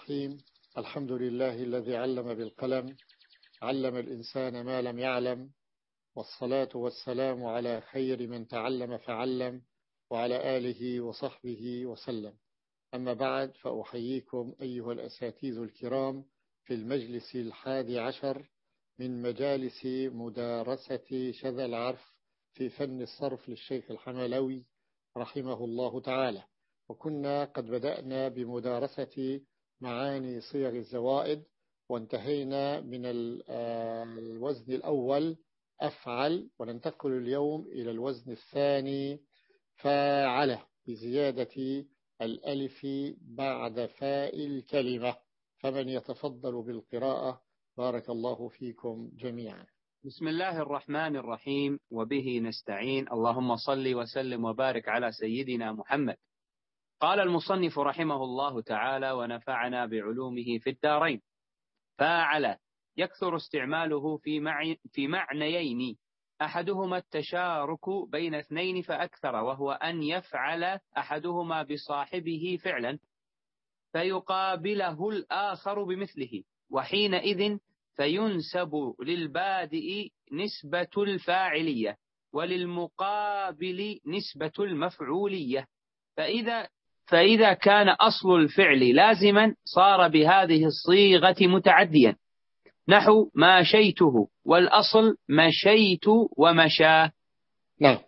الرحيم. الحمد لله الذي علم بالقلم علم الإنسان ما لم يعلم والصلاة والسلام على خير من تعلم فعلم وعلى آله وصحبه وسلم. أما بعد فأحييكم أيها الأساتيذ الكرام في المجلس الحادي عشر من مجالس مدارسة شذا العرف في فن الصرف للشيخ الحملوي رحمه الله تعالى. وكنا قد بدأنا بمدارسة معاني صيغ الزوائد وانتهينا من الوزن الأول أفعل وننتقل اليوم إلى الوزن الثاني فاعله بزيادة الألف بعد فاء الكلمة. فمن يتفضل بالقراءة بارك الله فيكم جميعا. بسم الله الرحمن الرحيم وبه نستعين. اللهم صل وسلم وبارك على سيدنا محمد. قال المصنف رحمه الله تعالى ونفعنا بعلومه في الدارين فاعل يكثر استعماله في, في معنيين. أحدهما التشارك بين اثنين فأكثر وهو أن يفعل أحدهما بصاحبه فعلا فيقابله الآخر بمثله. وحينئذ فينسب للبادئ نسبة الفاعلية وللمقابل نسبة المفعولية. فإذا فإذا كان أصل الفعل لازما صار بهذه الصيغة متعديا. نحو ماشيته والأصل مشيت ومشى. نعم.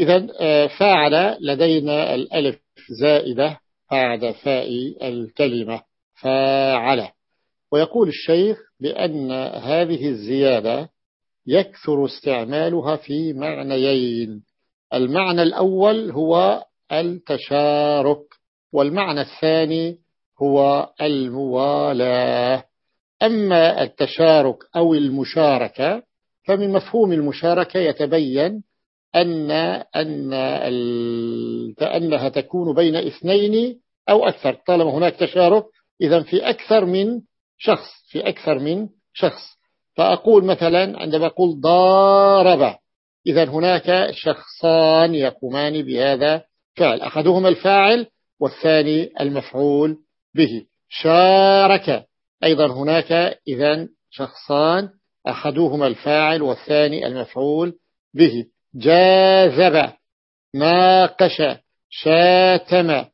إذا آه، فاعل لدينا الألف زائدة بعد فاء الكلمة. فاعل ويقول الشيخ بأن هذه الزيادة يكثر استعمالها في معنيين. المعنى الأول هو التشارك. والمعنى الثاني هو الموالاة. أما التشارك أو المشاركة فمن مفهوم المشاركة يتبين أن أن أنها تكون بين اثنين أو أكثر. طالما هناك تشارك إذا في أكثر من شخص في أكثر من شخص. فأقول مثلا عندما أقول ضارب إذا هناك شخصان يقومان بهذا فعل أحدهما الفاعل والثاني المفعول به. شارك. أيضا هناك إذا شخصان أحدهما الفاعل والثاني المفعول به. جاذب ناقش. شاتم.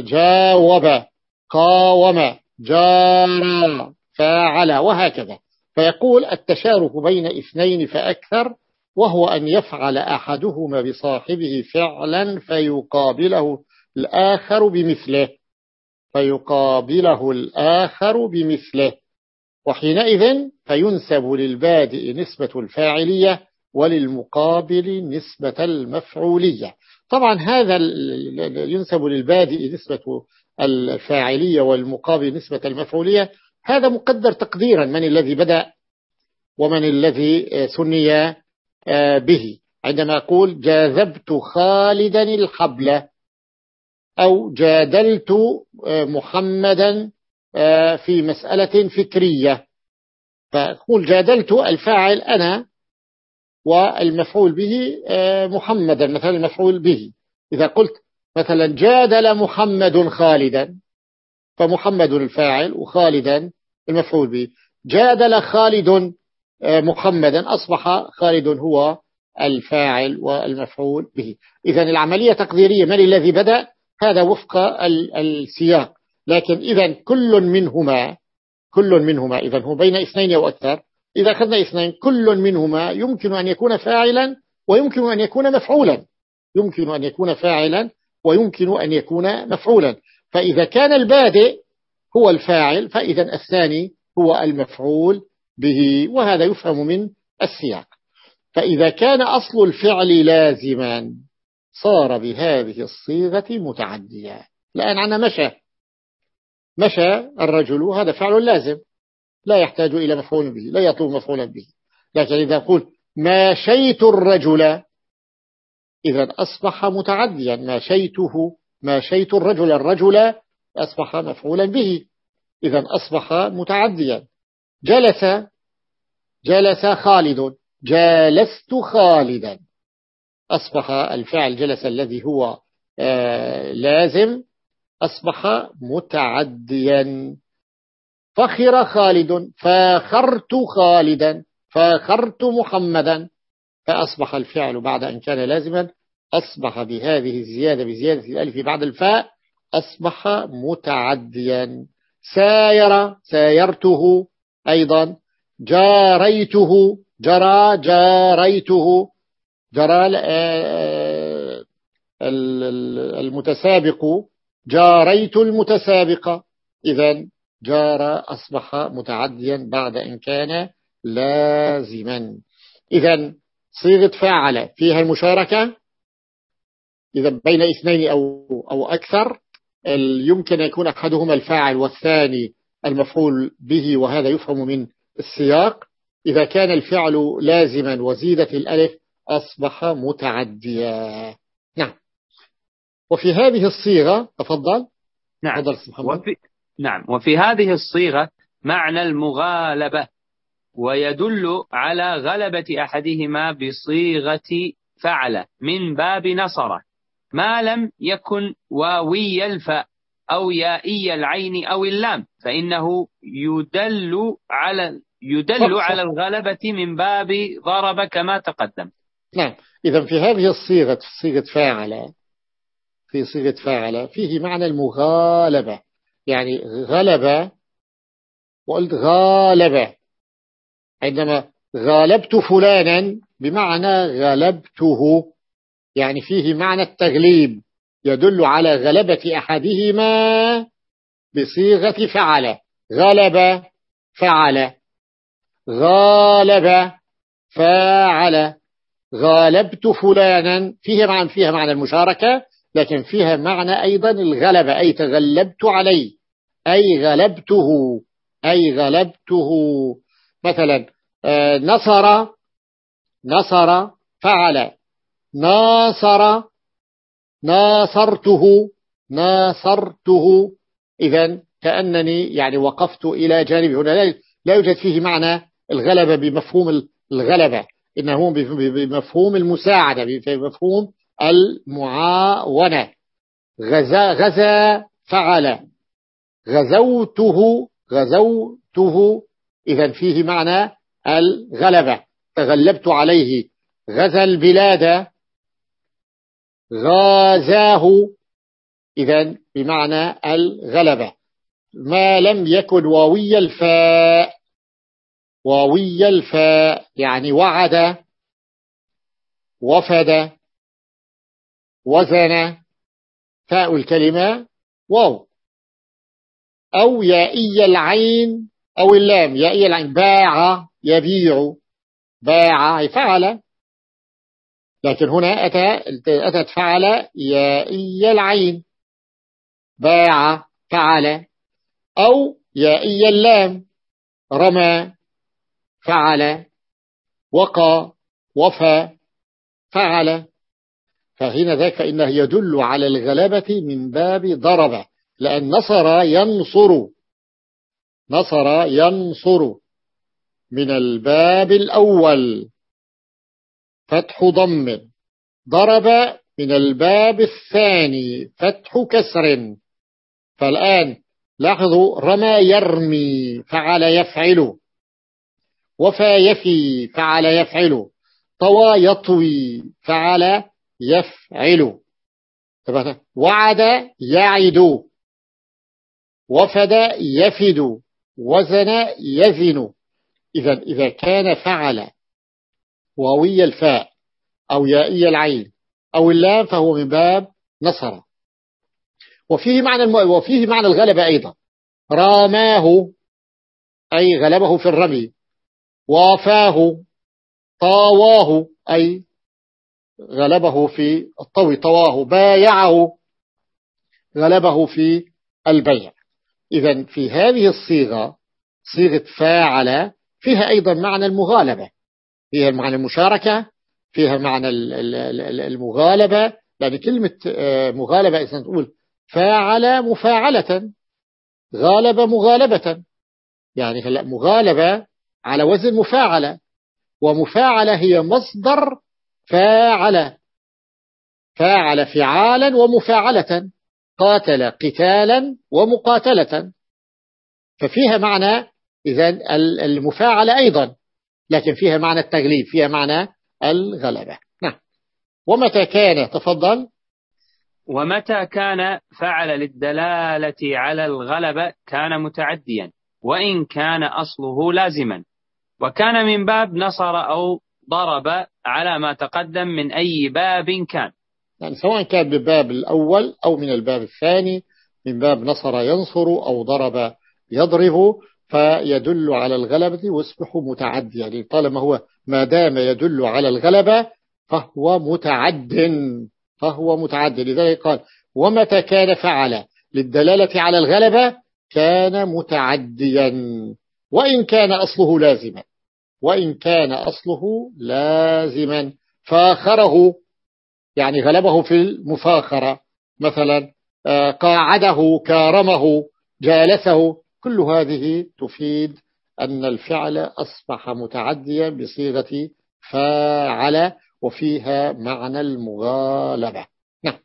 جاوب. قاوم. جار فاعل. وهكذا. فيقول التشارك بين اثنين فأكثر وهو أن يفعل أحدهما بصاحبه فعلا فيقابله الآخر بمثله. فيقابله الآخر بمثله. وحينئذ فينسب للبادئ نسبة الفاعلية وللمقابل نسبة المفعولية. طبعا هذا ينسب للبادئ نسبة الفاعلية والمقابل نسبة المفعولية. هذا مقدر تقديرا من الذي بدأ ومن الذي سني به. عندما أقول جاذبت خالدا الحبل أو جادلت آه، محمدا آه، في مسألة فكرية. فأقول جادلت الفاعل أنا والمفعول به محمدا مثلا المفعول به. إذا قلت مثلا جادل محمد خالدا فمحمد الفاعل وخالدا المفعول به. جادل خالد محمدا أصبح خالد هو الفاعل والمفعول به. إذا العملية تقديرية من الذي بدأ؟ هذا وفق السياق. لكن إذا كل منهما كل منهما إذا هو بين اثنين أو أكثر إذا أخذنا اثنين كل منهما يمكن أن يكون فاعلا ويمكن أن يكون مفعولا. يمكن أن يكون فاعلا ويمكن أن يكون مفعولا. فإذا كان البادئ هو الفاعل فإذا الثاني هو المفعول. به وهذا يفهم من السياق. فإذا كان أصل الفعل لازما صار بهذه الصيغة متعديا. الآن عنا مشى. مشى الرجل هذا فعل لازم. لا يحتاج إلى مفعول به لا يطلب مفعولا به. لكن إذا قلت ماشيت الرجل إذا أصبح متعديا. ماشيته ماشيت الرجل الرجل أصبح مفعولا به. إذا أصبح متعديا. جلس جلس خالد. جالست خالدا. أصبح الفعل جلس الذي هو آه، لازم. أصبح متعديا. فخر خالد. فاخرت خالدا. فاخرت محمدا. فأصبح الفعل بعد أن كان لازما. أصبح بهذه الزيادة بزيادة الألف بعد الفاء. أصبح متعديا. ساير سايرته. أيضا جاريته جرى جاريته جرى آه، المتسابق جاريت المتسابق. إذا جار أصبح متعديا بعد أن كان لازما. إذا صيغة فاعل فيها المشاركة. إذا بين اثنين أو, أو أكثر يمكن أن يكون أحدهما الفاعل والثاني المفعول به وهذا يفهم من السياق. إذا كان الفعل لازما وزيدت الألف أصبح متعديا. نعم. وفي هذه الصيغة تفضل. نعم. وفي نعم. وفي هذه الصيغة معنى المغالبة ويدل على غلبة أحدهما بصيغة فعل من باب نصر ما لم يكن واوي الفاء أو يائي العين أو اللام. فإنه يدل على يدل على الغلبة من باب ضرب كما تقدم. نعم. إذا في هذه الصيغة صيغة فاعل في صيغة فاعل فيه معنى المغالبة. يعني غلب وقلت غالب. عندما غالبت فلانا بمعنى غلبته. يعني فيه معنى التغليب. يدل على غلبة أحدهما بصيغة فعل. غلب فعل. غالب فاعل غالبت فلانا فيها معنى فيها معنى المشاركة لكن فيها معنى أيضا الغلبة أي تغلبت عليه. أي غلبته أي غلبته. مثلا آه، نصر نصر فعل. ناصر ناصرته ناصرته. إذا كأنني يعني وقفت إلى جانبه هنا لا يوجد فيه معنى الغلبة بمفهوم الغلبة. إنه بمفهوم المساعدة بمفهوم المعاونة. غزا, غزا فعل. غزوته غزوته. إذا فيه معنى الغلبة. تغلبت عليه. غزا البلاد. غازاه. إذا بمعنى الغلبة. ما لم يكن واوي الفاء واوي الفاء يعني وعد وفد وزن فاء الكلمة واو. أو يائي العين أو اللام يائي العين باع يبيع باع فعل. لكن هنا أتى أتت فعل يائي العين. باع فعل أو يائي اللام رمى فعل وقى وفى فعل. فهنا ذاك فإنه يدل على الغلبة من باب ضرب لأن نصر ينصر. نصر ينصر من الباب الأول. فتح ضم ضرب من الباب الثاني فتح كسر. فالآن لاحظوا رمى يرمي فعل يفعل وفى يفي فعل يفعل طوى يطوي فعل يفعل. وعد يعد وفد يفد وزن يزن. إذا إذا كان فعل واوي الفاء أو يائي العين أو اللام فهو من باب نصر. وفيه معنى الم... وفيه معنى الغلبة أيضا. راماه أي غلبه في الرمي. وافاه طاواه أي غلبه في الطوي طواه. بايعه غلبه في البيع. إذا في هذه الصيغة صيغة فاعل فيها أيضا معنى المغالبة. فيها معنى المشاركة فيها معنى المغالبة. لأن كلمة آه، مغالبة إذا تقول فاعل مفاعلة غالب مغالبة. يعني هلا مغالبة على وزن مفاعلة ومفاعلة هي مصدر فاعل. فاعل فعالا ومفاعلة. قاتل قتالا ومقاتلة. ففيها معنى إذا المفاعلة أيضا لكن فيها معنى التغليب فيها معنى الغلبة. نعم. ومتى كان؟ تفضل. ومتى كان فعل للدلالة على الغلبة كان متعديا وإن كان أصله لازما. وكان من باب نصر أو ضرب على ما تقدم من أي باب كان. يعني سواء كان بالباب الأول أو من الباب الثاني من باب نصر ينصر أو ضرب يضرب فيدل على الغلبة ويصبح متعدي يعني طالما هو ما دام يدل على الغلبة فهو متعد. فهو متعد لذلك قال ومتى كان فعل؟ للدلالة على الغلبة كان متعديا. وإن كان أصله لازما. وإن كان أصله لازما. فاخره يعني غلبه في المفاخرة. مثلا آه، قاعدة كارمه جالسه. كل هذه تفيد أن الفعل أصبح متعديا بصيغة فاعل. وفيها معنى المغالبة. نعم.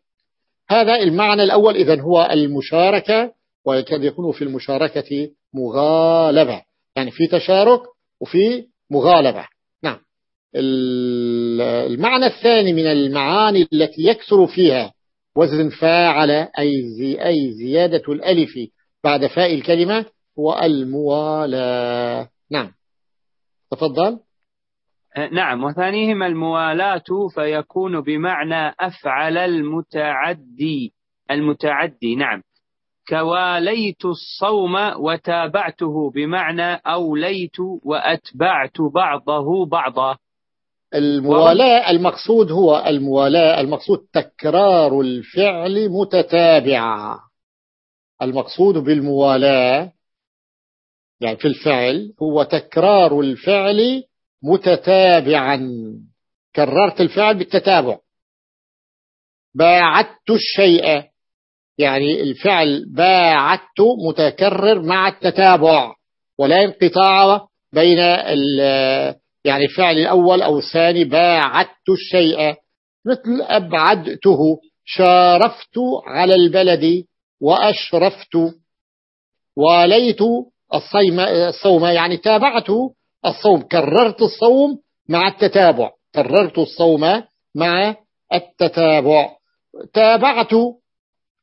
هذا المعنى الأول إذن هو المشاركة ويكاد يكون في المشاركة مغالبة. يعني في تشارك وفي مغالبة. نعم. المعنى الثاني من المعاني التي يكثر فيها وزن فاعل أي, زي أي زيادة الألف بعد فاء الكلمة هو الموالاة. نعم. تفضل. نعم وثانيهما الموالاة فيكون بمعنى أفعل المتعدي. المتعدي نعم. كواليت الصوم وتابعته بمعنى أوليت وأتبعت بعضه بعضا. الموالاة المقصود هو الموالاة المقصود تكرار الفعل متتابعا. المقصود بالموالاة يعني في الفعل هو تكرار الفعل متتابعا. كررت الفعل بالتتابع. باعدت الشيء. يعني الفعل باعدت متكرر مع التتابع. ولا انقطاع بين يعني الفعل الأول أو الثاني. باعدت الشيء. مثل أبعدته. شارفت على البلد وأشرفت. الصيم الصوم. يعني تابعت الصوم كررت الصوم مع التتابع كررت الصوم مع التتابع. تابعت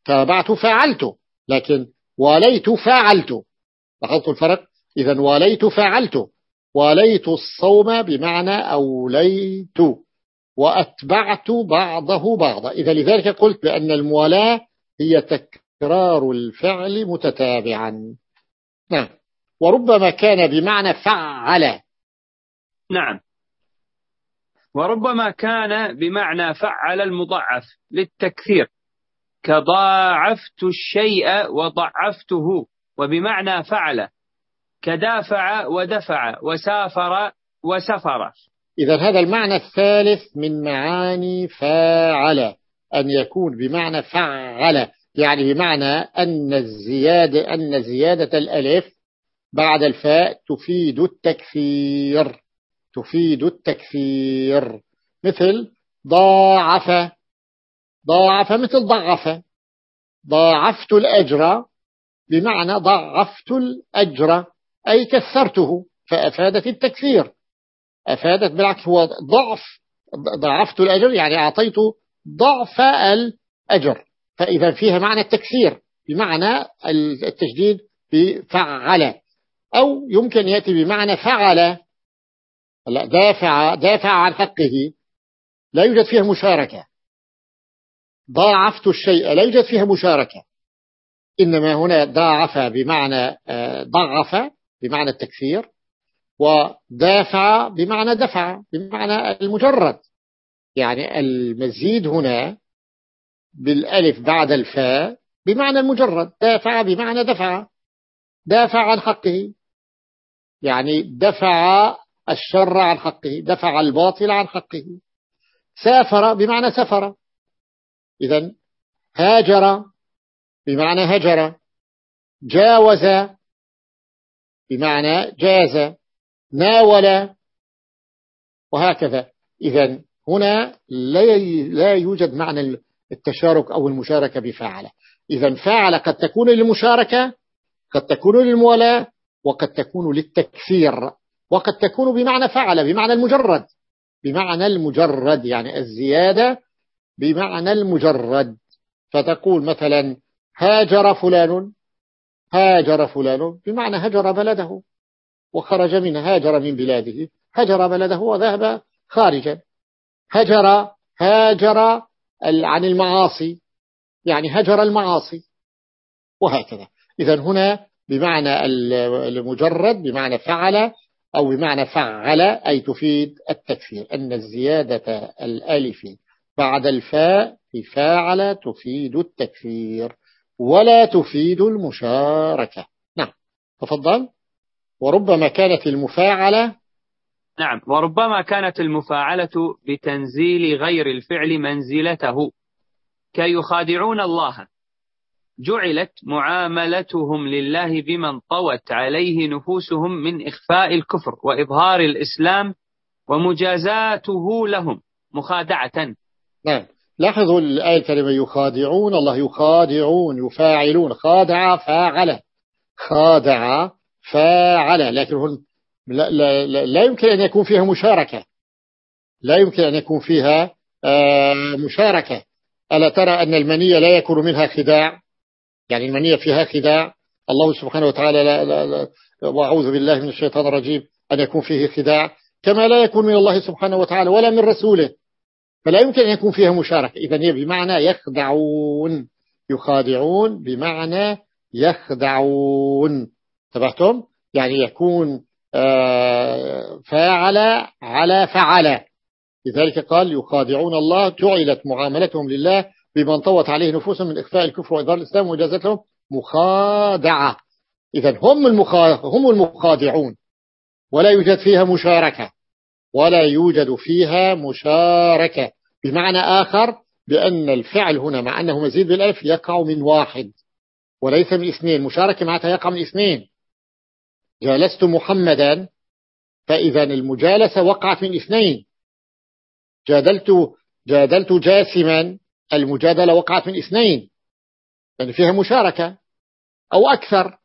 تابعت فعلت لكن واليت فعلت. لاحظت الفرق؟ إذا واليت فعلت. واليت الصوم بمعنى أوليت. وأتبعت بعضه بعضا. إذا لذلك قلت بأن الموالاة هي تكرار الفعل متتابعا. نعم. وربما كان بمعنى فعل. نعم. وربما كان بمعنى فعل المضعف للتكثير. كضاعفت الشيء وضعفته وبمعنى فعل. كدافع ودفع وسافر وسفر. إذا هذا المعنى الثالث من معاني فاعل أن يكون بمعنى فعل يعني بمعنى أن الزيادة أن زيادة الألف بعد الفاء تفيد التكثير تفيد التكثير مثل ضاعف ضاعف مثل ضعف. ضاعفت الأجر بمعنى ضعفت الأجر أي كثرته فأفادت التكثير أفادت بالعكس هو ضعف ضعفت الأجر يعني أعطيت ضعف الأجر. فإذا فيها معنى التكثير بمعنى التشديد بفعل. أو يمكن يأتي بمعنى فعل. لا دافع دافع عن حقه. لا يوجد فيها مشاركة. ضاعفت الشيء. لا يوجد فيها مشاركة. إنما هنا ضاعف بمعنى آه، ضعف بمعنى التكثير ودافع بمعنى دفع بمعنى المجرد. يعني المزيد هنا بالألف بعد الفاء بمعنى المجرد. دافع بمعنى دفع. دافع عن حقه. يعني دفع الشر عن حقه دفع الباطل عن حقه. سافر بمعنى سفر إذا هاجر بمعنى هجر جاوز بمعنى جاز. ناول وهكذا. إذا هنا لا يوجد معنى التشارك أو المشاركة بفاعل إذا فاعل قد تكون للمشاركة قد تكون للموالاة وقد تكون للتكثير وقد تكون بمعنى فعل بمعنى المجرد. بمعنى المجرد يعني الزيادة بمعنى المجرد. فتقول مثلا هاجر فلان هاجر فلان بمعنى هجر بلده وخرج من هاجر من بلاده هجر بلده وذهب خارجا. هجر هاجر عن المعاصي يعني هجر المعاصي وهكذا. إذا هنا بمعنى المجرد بمعنى فعل أو بمعنى فعل أي تفيد التكفير. أن الزيادة الألف بعد الفاء في فاعل تفيد التكفير ولا تفيد المشاركة. نعم. تفضل. وربما كانت المفاعلة. نعم. وربما كانت المفاعلة بتنزيل غير الفعل منزلته. كي يخادعون الله. جعلت معاملتهم لله بمن طوت عليه نفوسهم من إخفاء الكفر وإظهار الإسلام ومجازاته لهم مخادعة. نعم. لاحظوا الآية الكريمة يخادعون الله يخادعون يفاعلون. خادع فاعل. خادع فاعل. لكن هم لا, لا, لا, لا يمكن أن يكون فيها مشاركة. لا يمكن أن يكون فيها آه، مشاركة. ألا ترى أن المنية لا يكون منها خداع؟ يعني المنية فيها خداع الله سبحانه وتعالى لا لا لا وأعوذ بالله من الشيطان الرجيم أن يكون فيه خداع كما لا يكون من الله سبحانه وتعالى ولا من رسوله. فلا يمكن أن يكون فيها مشاركة. إذن هي بمعنى يخدعون. يخادعون بمعنى يخدعون. تبعتم يعني يكون آه، فاعل على فعل. لذلك قال يخادعون الله جعلت معاملتهم لله بمن طوت عليه نفوسهم من إخفاء الكفر وإظهار الإسلام وإجازتهم مخادعة. إذا هم هم المخادعون. ولا يوجد فيها مشاركة. ولا يوجد فيها مشاركة. بمعنى آخر بأن الفعل هنا مع أنه مزيد بالألف يقع من واحد. وليس من اثنين. مشاركة معناتها يقع من اثنين. جالست محمدا فإذا المجالسة وقعت من اثنين. جادلت جادلت جاسما المجادلة وقعت من اثنين يعني فيها مشاركة أو أكثر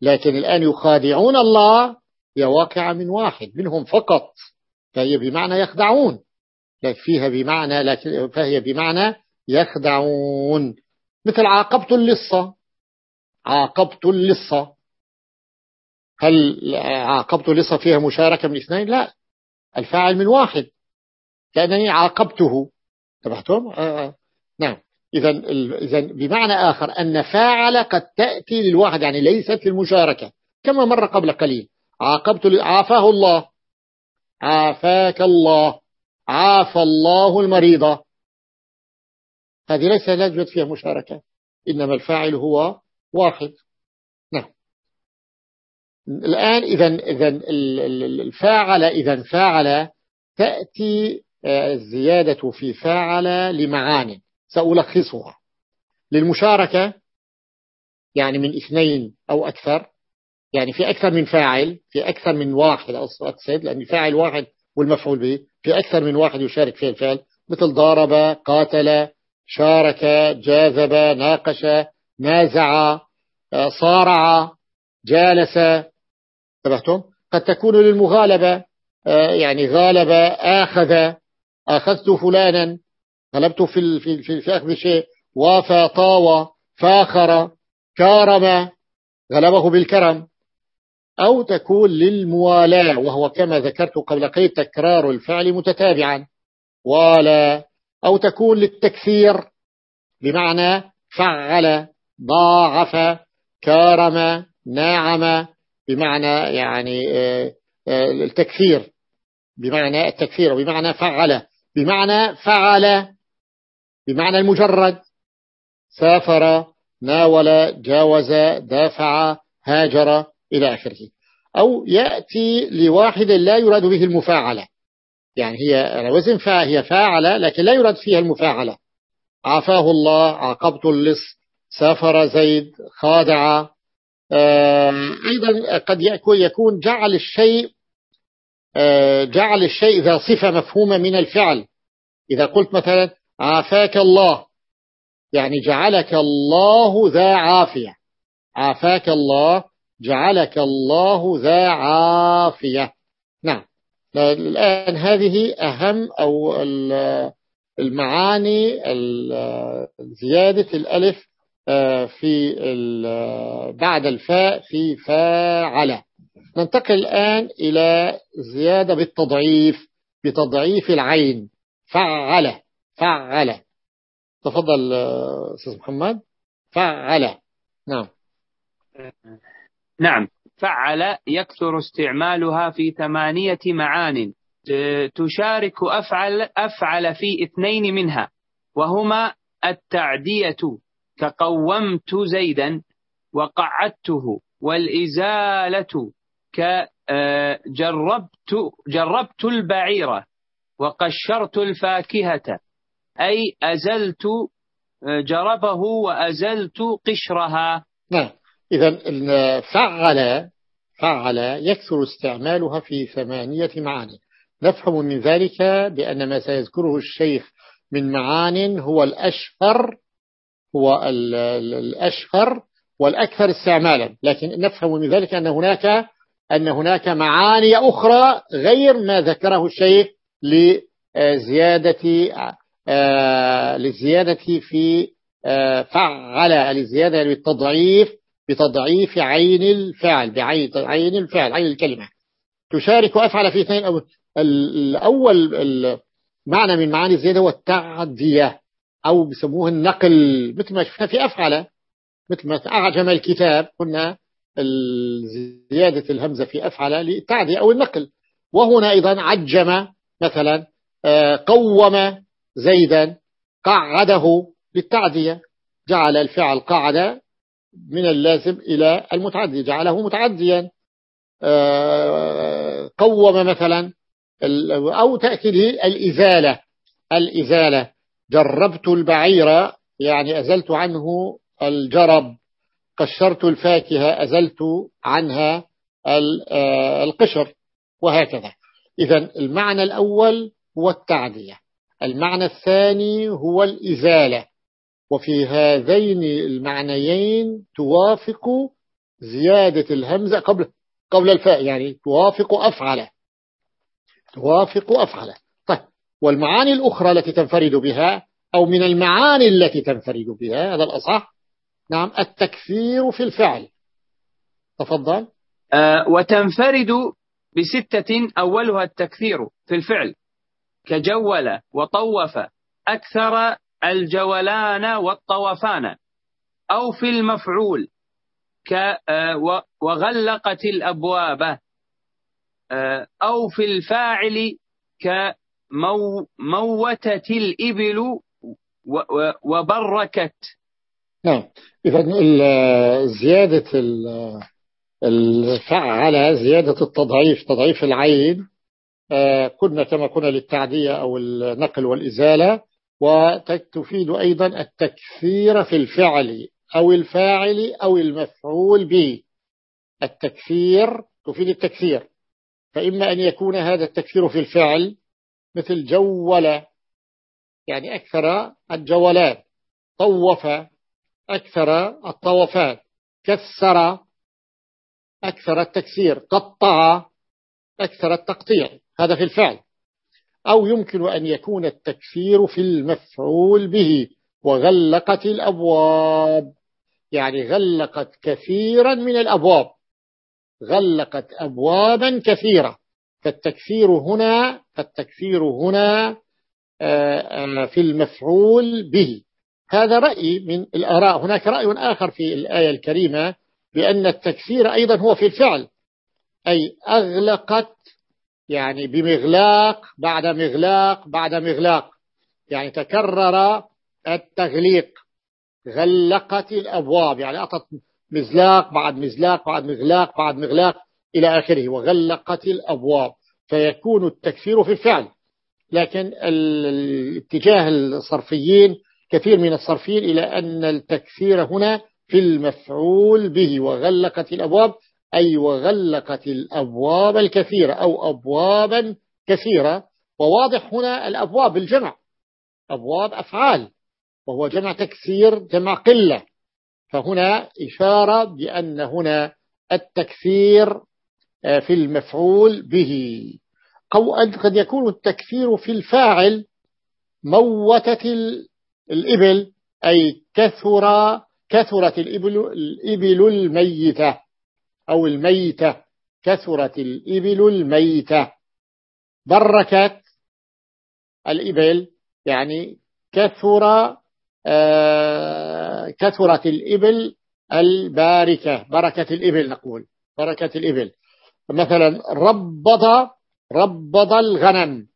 لكن الآن يخادعون الله هي واقعة من واحد منهم فقط فهي بمعنى يخدعون فيها بمعنى لكن فهي بمعنى يخدعون. مثل عاقبت اللصة عاقبت اللصة. هل عاقبت اللصة فيها مشاركة من اثنين؟ لا الفاعل من واحد لأنني عاقبته. تبعتم. نعم. إذا إذا بمعنى آخر أن فاعل قد تأتي للواحد يعني ليست للمشاركة كما مر قبل قليل. عاقبت عافاه الله. عافاك الله. عافى الله المريضة هذه ليس لا يوجد فيها مشاركة. إنما الفاعل هو واحد. نعم. الآن إذا إذا الفاعل إذا فاعل تأتي آه، الزيادة في فاعل لمعان. سألخصها. للمشاركة يعني من اثنين أو أكثر يعني في أكثر من فاعل في أكثر من واحد أقصد لأن الفاعل واحد والمفعول به في أكثر من واحد يشارك في الفعل مثل ضارب قاتل شارك جاذب ناقش نازع آه، صارع جالس. انتبهتم؟ قد تكون للمغالبة آه، يعني غالب آخذ أخذت فلانا. غلبت في في في, في أخذ شيء. طاوى فاخر كارم غلبه بالكرم. أو تكون للموالاة وهو كما ذكرت قبل قيد تكرار الفعل متتابعا. ولا أو تكون للتكثير بمعنى فعل ضاعف كارم ناعم بمعنى يعني آه، آه، التكثير. بمعنى التكثير وبمعنى فعل. بمعنى فعل بمعنى المجرد سافر ناول جاوز دافع هاجر إلى آخره. أو يأتي لواحد لا يراد به المفاعلة. يعني هي على وزن هي فاعلة لكن لا يراد فيها المفاعلة. عافاه الله عاقبت اللص سافر زيد خادع. أيضا قد يكون جعل الشيء آه، جعل الشيء ذا صفة مفهومة من الفعل. إذا قلت مثلا عافاك الله. يعني جعلك الله ذا عافية. عافاك الله جعلك الله ذا عافية. نعم. الآن هذه أهم أو المعاني زيادة الألف آه، في بعد الفاء في فاعل ننتقل الآن إلى زيادة بالتضعيف بتضعيف العين. فعل فعل. تفضل أستاذ محمد. فعل. نعم. نعم. فعل يكثر استعمالها في ثمانية معان. تشارك أفعل, أفعل في اثنين منها وهما التعدية. كقومت زيدا وقعدته والإزالة. كجربت آه، جربت البعيرة وقشرت الفاكهة. أي أزلت آه، جربه وأزلت قشرها. نعم. إذا فعل فعل يكثر استعمالها في ثمانية معاني نفهم من ذلك بأن ما سيذكره الشيخ من معان هو الأشهر هو الأشهر والأكثر استعمالا. لكن نفهم من ذلك أن هناك أن هناك معاني أخرى غير ما ذكره الشيخ لزيادة للزيادة في آه، فعل للزيادة بالتضعيف بتضعيف عين الفعل بعين الفعل عين الكلمة. تشارك أفعل في اثنين أو الأول المعنى من معاني الزيادة هو التعدية أو بيسموه النقل. مثل ما شفنا في أفعل مثل ما أعجم الكتاب قلنا زيادة الهمزة في أفعل للتعدية أو النقل. وهنا أيضا عجم مثلا آه، قوم زيدا قعده للتعدية جعل الفعل قعد من اللازم إلى المتعدي. جعله متعديا. آه، قوم مثلا أو تأتي الإزالة. الإزالة. جربت البعير يعني أزلت عنه الجرب. قشرت الفاكهة أزلت عنها آه، القشر. وهكذا. إذا المعنى الأول هو التعدية. المعنى الثاني هو الإزالة. وفي هذين المعنيين توافق زيادة الهمزة قبل قبل الفاء يعني توافق أفعل. توافق أفعل. طيب والمعاني الأخرى التي تنفرد بها أو من المعاني التي تنفرد بها هذا الأصح. نعم التكثير في الفعل. تفضل. أه وتنفرد بستة أولها التكثير في الفعل. كجول وطوف أكثر الجولان والطوفان أو في المفعول ك آه، وغلقت الأبواب آه، أو في الفاعل كموتت الإبل وبركت. نعم. إذا زيادة الفعل زيادة التضعيف تضعيف العين كنا كما كنا للتعدية أو النقل والإزالة وتفيد أيضا التكثير في الفعل أو الفاعل أو المفعول به. التكثير تفيد التكثير فإما أن يكون هذا التكثير في الفعل مثل جول يعني أكثر الجولات طوف أكثر الطوفات كسر أكثر التكسير قطع أكثر التقطيع. هذا في الفعل. أو يمكن أن يكون التكسير في المفعول به وغلقت الأبواب. يعني غلقت كثيرا من الأبواب. غلقت أبوابا كثيرة. فالتكثير هنا فالتكثير هنا آه، آه، في المفعول به. هذا رأي من الآراء. هناك رأي آخر في الآية الكريمة بأن التكثير أيضا هو في الفعل. أي أغلقت يعني بمغلاق بعد مغلاق بعد مغلاق. يعني تكرر التغليق. غلقت الأبواب. يعني أعطت مزلاق بعد مزلاق بعد مغلاق بعد مغلاق إلى آخره. وغلقت الأبواب. فيكون التكفير في الفعل. لكن الاتجاه الصرفيين كثير من الصرفيين إلى أن التكفير هنا في المفعول به. وغلقت الأبواب أي وغلقت الأبواب الكثيرة أو أبوابا كثيرة. وواضح هنا الأبواب الجمع أبواب أفعال. وهو جمع تكسير جمع قلة. فهنا إشارة بأن هنا التكثير آه، في المفعول به. قد يكون التكثير في الفاعل موتة الإبل أي كثر كثرت الإبل, الإبل الميتة. أو الميتة كثرت الإبل الميتة. بركت الإبل يعني كثر آه، كثرت الإبل الباركة. بركة الإبل نقول بركة الإبل. مثلا ربض ربض الغنم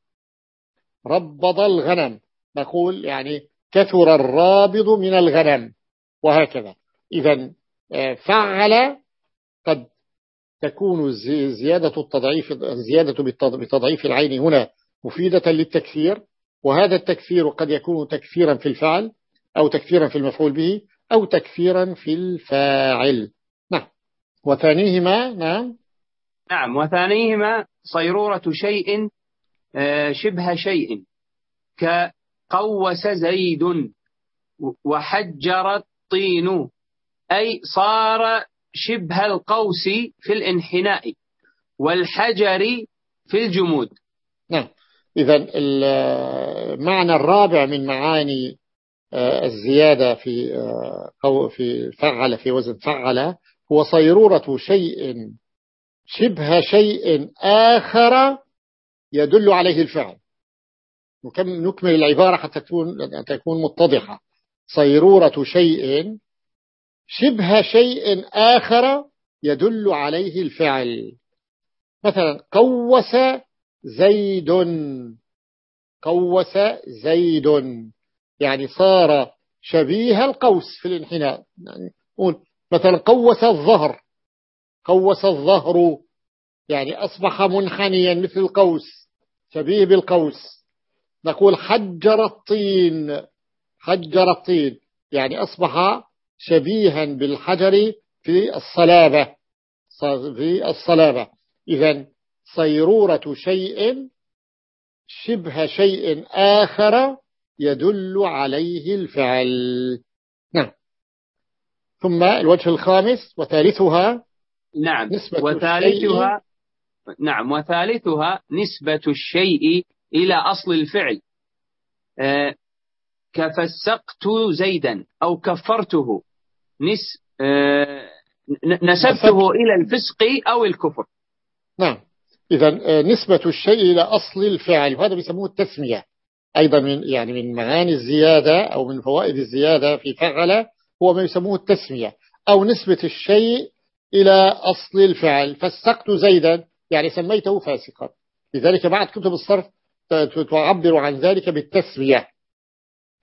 ربض الغنم. نقول يعني كثر الرابض من الغنم وهكذا. إذا آه، فعل قد تكون زيادة التضعيف زيادة بتضعيف العين هنا مفيدة للتكثير وهذا التكثير قد يكون تكثيرا في الفعل أو تكثيرا في المفعول به أو تكثيرا في الفاعل. نعم. وثانيهما نعم. نعم. وثانيهما صيرورة شيء آه، شبه شيء كقوس زيد وحجر الطين أي صار شبه القوس في الانحناء والحجر في الجمود. نعم. إذا المعنى الرابع من معاني آه، الزيادة في آه، في فعل في وزن فعل هو صيرورة شيء شبه شيء آخر يدل عليه الفعل. نكمل العبارة حتى تكون تكون متضحة. صيرورة شيء شبه شيء آخر يدل عليه الفعل. مثلا قوس زيد. قوس زيد. يعني صار شبيه القوس في الانحناء. يعني مثلا قوس الظهر. قوس الظهر. يعني أصبح منحنيا مثل القوس شبيه بالقوس. نقول حجر الطين. حجر الطين. يعني أصبح شبيها بالحجر في الصلابة. في الصلابة. إذا صيرورة شيء شبه شيء آخر يدل عليه الفعل. نعم. ثم الوجه الخامس وثالثها نعم. نسبة وثالثها نعم. وثالثها نسبة الشيء إلى أصل الفعل. آه كفسقت زيدا أو كفرته. نس آه نسبته إلى الفسق أو الكفر. نعم. إذا آه، نسبة الشيء إلى أصل الفعل وهذا بيسموه التسمية. أيضا من يعني من معاني الزيادة أو من فوائد الزيادة في فعل هو ما يسموه التسمية أو نسبة الشيء إلى أصل الفعل فسقت زيدا يعني سميته فاسقا. لذلك بعد كتب الصرف تعبر عن ذلك بالتسمية.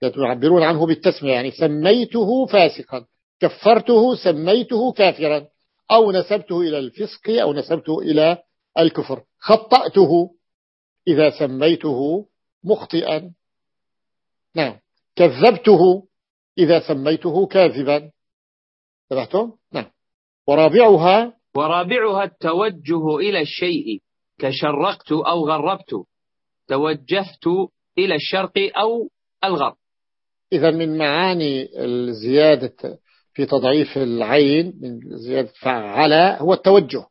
تعبرون عنه بالتسمية يعني سميته فاسقا. كفرته سميته كافرا أو نسبته إلى الفسق أو نسبته إلى الكفر. خطأته إذا سميته مخطئا. نعم. كذبته إذا سميته كاذبا. تبعتم نعم. ورابعها ورابعها التوجه إلى الشيء كشرقت أو غربت. توجهت إلى الشرق أو الغرب. إذا من معاني الزيادة في تضعيف العين من زيادة فعل هو التوجه.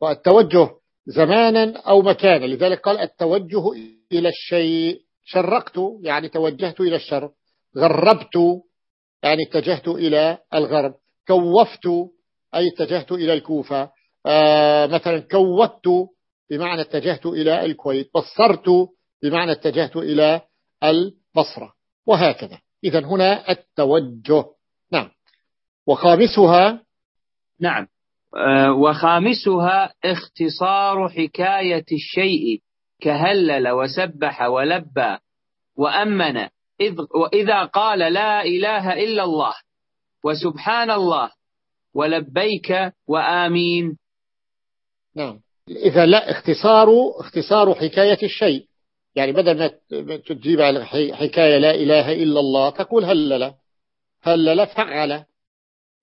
والتوجه زمانا أو مكانا. لذلك قال التوجه إلى الشيء. شرقت يعني توجهت إلى الشرق غربت يعني اتجهت إلى الغرب. كوفت أي اتجهت إلى الكوفة. آه مثلا كوت بمعنى اتجهت إلى الكويت. بصرت بمعنى اتجهت إلى البصرة وهكذا. إذا هنا التوجه. وخامسها نعم. آه، وخامسها اختصار حكاية الشيء كهلل وسبح ولبى وأمن إذ وإذا قال لا إله إلا الله وسبحان الله ولبيك وآمين. نعم. إذا لا اختصار اختصار حكاية الشيء. يعني بدل ما تجيب على حكاية لا إله إلا الله تقول هلل هلل فعل.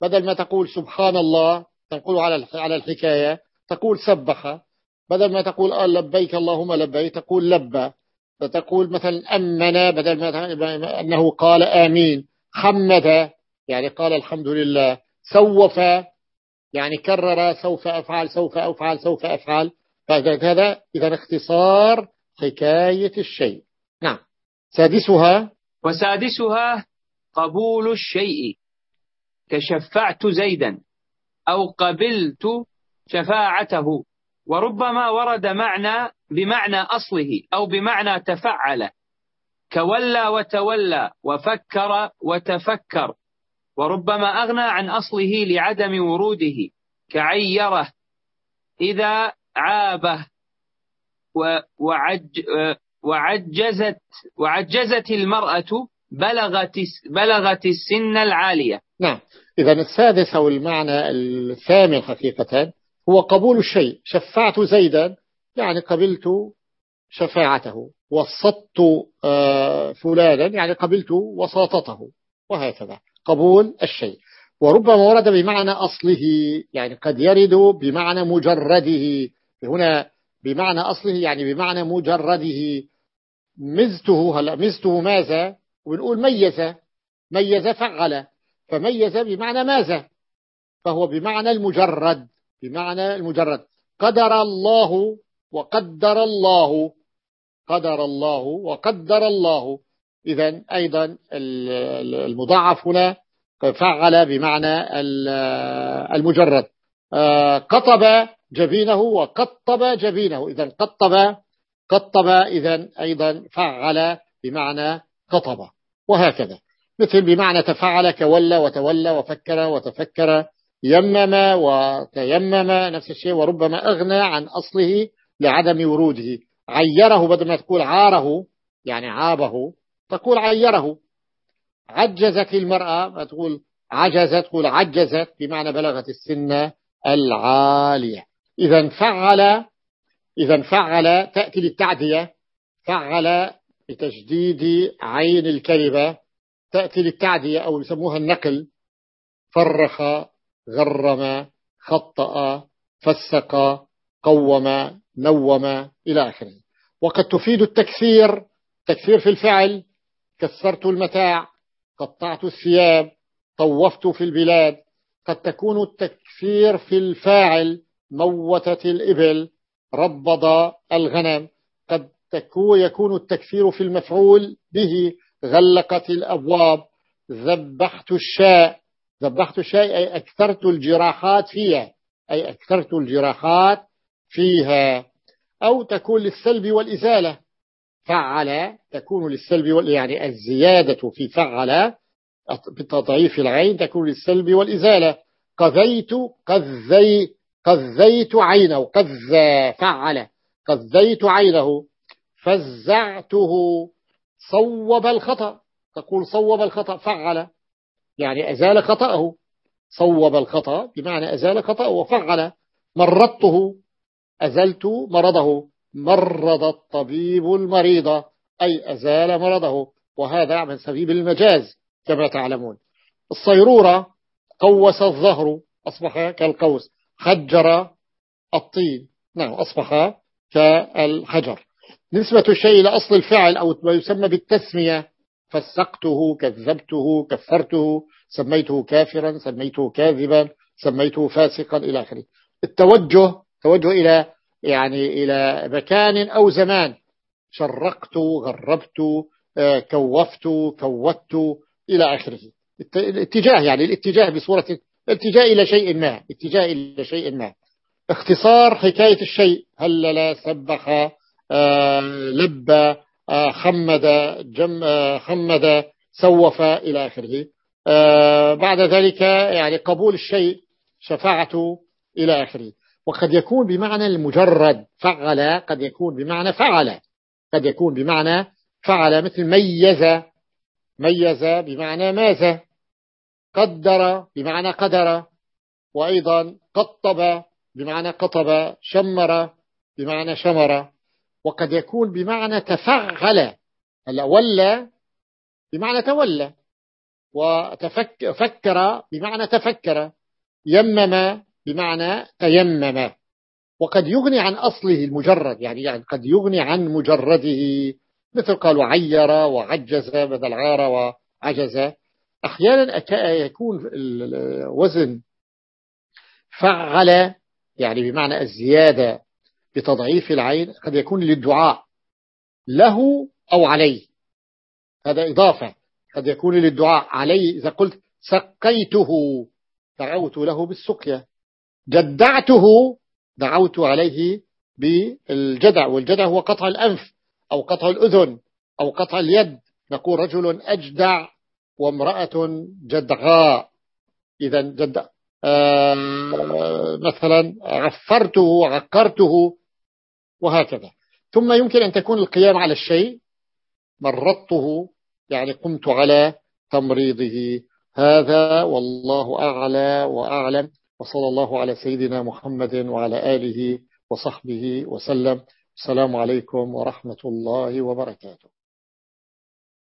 بدل ما تقول سبحان الله تقول على على الحكاية تقول سبح. بدل ما تقول آه لبيك اللهم لبيك تقول لبى فتقول مثلا أمن بدل ما أنه قال آمين. حمد يعني قال الحمد لله. سوف يعني كرر سوف أفعل سوف أفعل سوف أفعل. فهذا إذا اختصار حكاية الشيء. نعم. سادسها. وسادسها قبول الشيء. كشفعت زيدا أو قبلت شفاعته. وربما ورد معنى بمعنى أصله أو بمعنى تفعل. كولى وتولى وفكر وتفكر. وربما أغنى عن أصله لعدم وروده كعيره. إذا عابه وعج وعجزت وعجزت المرأة بلغت بلغت السن العالية. نعم. إذا السادس أو المعنى الثامن حقيقة هو قبول الشيء. شفعت زيدا يعني قبلت شفاعته. وسطت آه، فلانا يعني قبلت وساطته. وهكذا. قبول الشيء. وربما ورد بمعنى أصله يعني قد يرد بمعنى مجرده. هنا بمعنى أصله يعني بمعنى مجرده. مزته هلا مزته ماذا؟ ونقول ميز ميز فعل فميز بمعنى ماذا؟ فهو بمعنى المجرد بمعنى المجرد. قدر الله وقدر الله قدر الله وقدر الله. إذا أيضا المضاعف هنا فعل بمعنى المجرد. آه، قطب جبينه وقطب جبينه. إذا قطب قطب إذا أيضا فعل بمعنى قطب. وهكذا. مثل بمعنى تفعل كولى وتولى وفكر وتفكر يمم وتيمم نفس الشيء وربما أغنى عن أصله لعدم وروده. عيره بدل ما تقول عاره يعني عابه تقول عيره. عجزت المرأة ما تقول عجزت تقول عجزت بمعنى بلغت السن العالية. إذا فعل إذا فعل تأتي للتعدية. فعل بتجديد عين الكلمة تأتي للتعدية أو يسموها النقل. فرخ غرم خطأ فسق قوم نوم إلى آخره. وقد تفيد التكثير تكثير في الفعل. كسرت المتاع قطعت الثياب طوفت في البلاد. قد تكون التكثير في الفاعل موتت الإبل ربض الغنم. قد يكون التكثير في المفعول به. غلقت الأبواب ذبحت الشاء. ذبحت الشاء أي أكثرت الجراحات فيها أي أكثرت الجراحات فيها. أو تكون للسلب والإزالة. فعل تكون للسلب وال... يعني الزيادة في فعل بتضعيف العين تكون للسلب والإزالة. قذيت قذي قذيت عينه قذى فعل قذيت عينه. فزعته. صوب الخطأ. تقول صوب الخطأ فعل. يعني أزال خطأه. صوب الخطأ بمعنى أزال خطأه وفعل. مرضته. أزلت مرضه. مرض الطبيب المريض. أي أزال مرضه. وهذا من سبيل المجاز كما تعلمون. الصيرورة قوس الظهر. أصبح كالقوس. حجر الطين. نعم أصبح كالحجر. نسبة الشيء إلى أصل الفعل أو ما يسمى بالتسمية فسقته كذبته كفرته سميته كافرا سميته كاذبا سميته فاسقا إلى آخره. التوجه توجه إلى يعني إلى مكان أو زمان. شرقت غربت آه، كوفت كوت إلى آخره. الاتجاه يعني الاتجاه بصورة الاتجاه إلى شيء ما اتجاه إلى شيء ما. اختصار حكاية الشيء. هلل سبح آه، لبى آه، خمد جم خمد سوف إلى آخره. بعد ذلك يعني قبول الشيء شفاعة إلى آخره. وقد يكون بمعنى المجرد فعل قد يكون بمعنى فعل. قد يكون بمعنى فعل مثل ميز ميز بمعنى ماذا قدر بمعنى قدر. وأيضا قطب بمعنى قطب. شمر بمعنى شمر. وقد يكون بمعنى تفعل هلا ولى بمعنى تولى. وفكر بمعنى تفكر. يمم بمعنى تيمم. وقد يغني عن أصله المجرد. يعني, يعني قد يغني عن مجرده. مثل قالوا عير وعجز بدل عار وعجز. أحيانا يكون الوزن فعل يعني بمعنى الزيادة. بتضعيف العين قد يكون للدعاء له أو عليه. هذا إضافة. قد يكون للدعاء عليه. إذا قلت سقيته دعوت له بالسقيا. جدعته دعوت عليه بالجدع. والجدع هو قطع الأنف أو قطع الأذن أو قطع اليد. نقول رجل أجدع وامرأة جدغاء. إذا جدع آه مثلا عفرته عقرته وهكذا. ثم يمكن أن تكون القيام على الشيء مرضته يعني قمت على تمريضه. هذا والله أعلى وأعلم. وصلى الله على سيدنا محمد وعلى آله وصحبه وسلم. السلام عليكم ورحمة الله وبركاته.